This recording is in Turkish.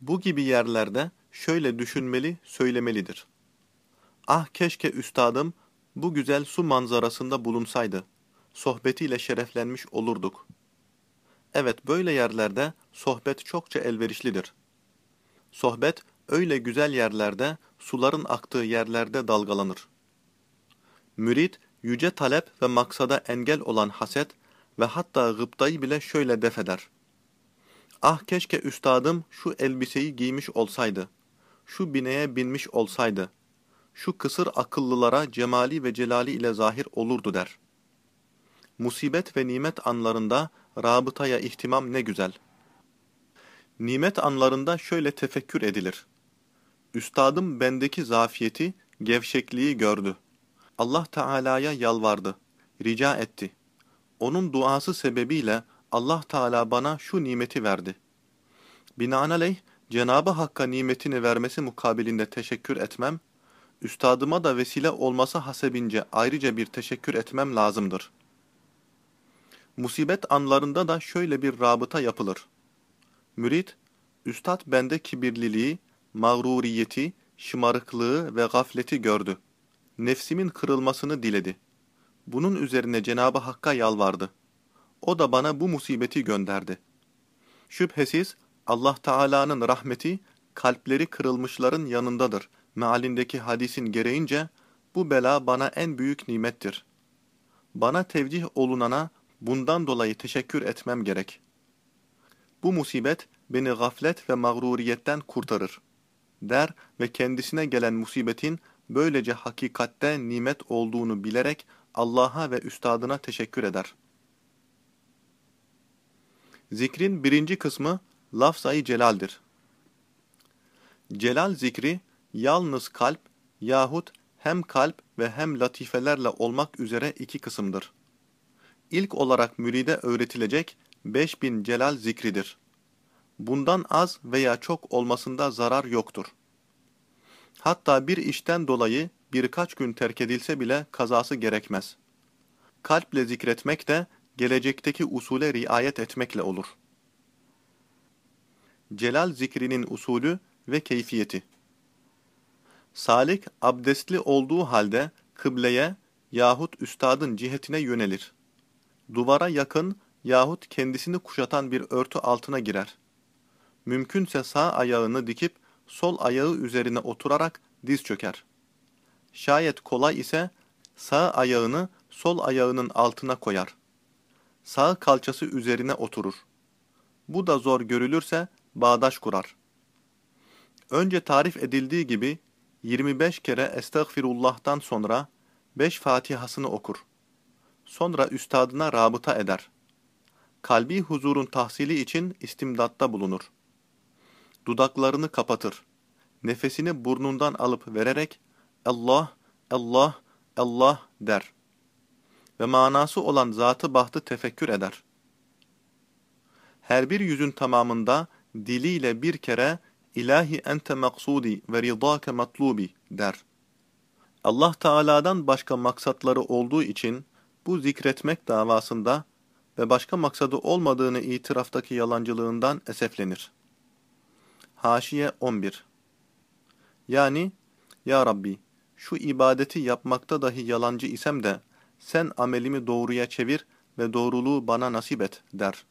Bu gibi yerlerde şöyle düşünmeli, söylemelidir. Ah keşke üstadım bu güzel su manzarasında bulunsaydı. Sohbetiyle şereflenmiş olurduk. Evet böyle yerlerde sohbet çokça elverişlidir. Sohbet öyle güzel yerlerde, suların aktığı yerlerde dalgalanır. Mürit, yüce talep ve maksada engel olan haset ve hatta gıptayı bile şöyle defeder. Ah keşke üstadım şu elbiseyi giymiş olsaydı, şu bineye binmiş olsaydı, şu kısır akıllılara cemali ve celali ile zahir olurdu der. Musibet ve nimet anlarında rabıtaya ihtimam ne güzel. Nimet anlarında şöyle tefekkür edilir. Üstadım bendeki zafiyeti, gevşekliği gördü. Allah Teala'ya yalvardı, rica etti. Onun duası sebebiyle Allah Teala bana şu nimeti verdi. Binaenaleyh Cenabı Hakk'a nimetini vermesi mukabilinde teşekkür etmem, üstadıma da vesile olması hasebince ayrıca bir teşekkür etmem lazımdır. Musibet anlarında da şöyle bir rabıta yapılır. Mürit, üstad bende kibirliliği, mağruriyeti, şımarıklığı ve gafleti gördü. Nefsimin kırılmasını diledi. Bunun üzerine Cenabı Hakk'a yalvardı. O da bana bu musibeti gönderdi. Şüphesiz Allah Teala'nın rahmeti kalpleri kırılmışların yanındadır. Mealindeki hadisin gereğince bu bela bana en büyük nimettir. Bana tevcih olunana bundan dolayı teşekkür etmem gerek. Bu musibet beni gaflet ve mağruriyetten kurtarır. Der ve kendisine gelen musibetin böylece hakikatte nimet olduğunu bilerek Allah'a ve üstadına teşekkür eder. Zikrin birinci kısmı lafzayı celaldir. Celal zikri yalnız kalp yahut hem kalp ve hem latifelerle olmak üzere iki kısımdır. İlk olarak müride öğretilecek 5000 celal zikridir. Bundan az veya çok olmasında zarar yoktur. Hatta bir işten dolayı birkaç gün terk edilse bile kazası gerekmez. Kalple zikretmek de gelecekteki usule riayet etmekle olur. Celal zikrinin usulü ve keyfiyeti Salik abdestli olduğu halde kıbleye yahut üstadın cihetine yönelir. Duvara yakın yahut kendisini kuşatan bir örtü altına girer. Mümkünse sağ ayağını dikip sol ayağı üzerine oturarak diz çöker. Şayet kolay ise sağ ayağını sol ayağının altına koyar. Sağ kalçası üzerine oturur. Bu da zor görülürse bağdaş kurar. Önce tarif edildiği gibi 25 kere Estağfirullah'tan sonra 5 Fatihasını okur. Sonra üstadına rabıta eder. Kalbi huzurun tahsili için istimdatta bulunur. Dudaklarını kapatır. Nefesini burnundan alıp vererek Allah, Allah, Allah der. Ve manası olan zatı bahtı tefekkür eder. Her bir yüzün tamamında diliyle bir kere İlahi ente maksudi ve ridake matlubi der. Allah Teala'dan başka maksatları olduğu için bu zikretmek davasında ve başka maksadı olmadığını itiraftaki yalancılığından eseflenir. Haşiye 11 Yani, Ya Rabbi, şu ibadeti yapmakta dahi yalancı isem de, sen amelimi doğruya çevir ve doğruluğu bana nasip et, der.